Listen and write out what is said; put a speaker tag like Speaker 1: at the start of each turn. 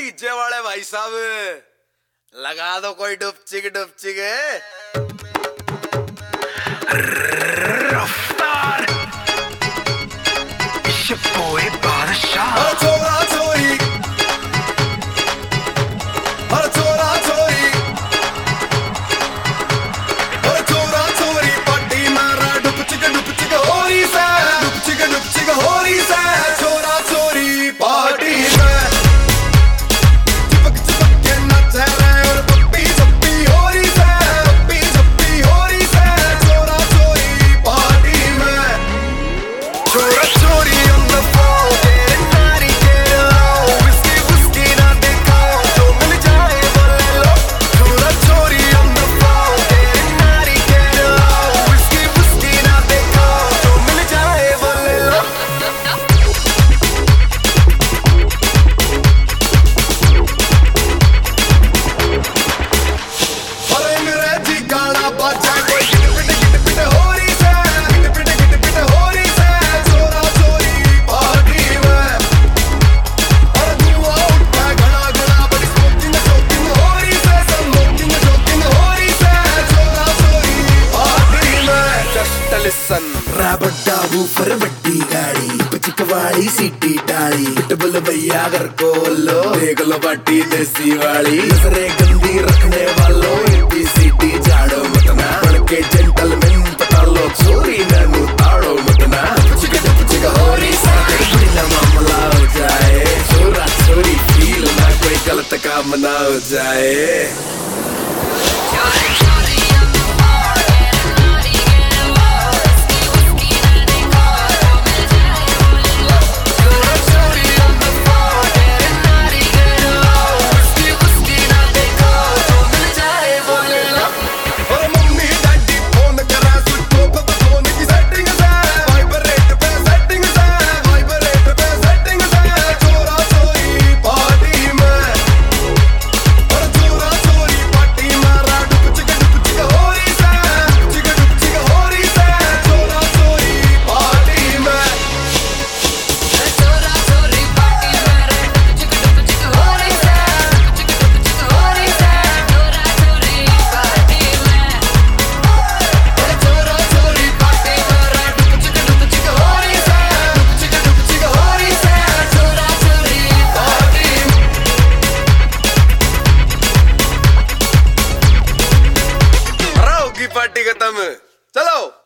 Speaker 1: DJ वाले भाई साहब लगा दो कोई डुपचिक डुपचिक
Speaker 2: रफ्तार बोए बादशाह
Speaker 1: लिसन
Speaker 3: बड्डा ऊपर बड्डी गाड़ी पिचक वाली सीटी डाली पिटबुल भैया घर को लो देख लो बाटी देसी वाली नजरे गंदी रखने वालों एबीसीडी झाड़ो मतना बड़ के जेंटलमैन पता लो चोरी नैनु ताड़ो मतना चिक चिक हो रही साथे बिना मामला हो जाए चोरा चोरी फील ना कोई गलत काम ना हो जाए ざんろ。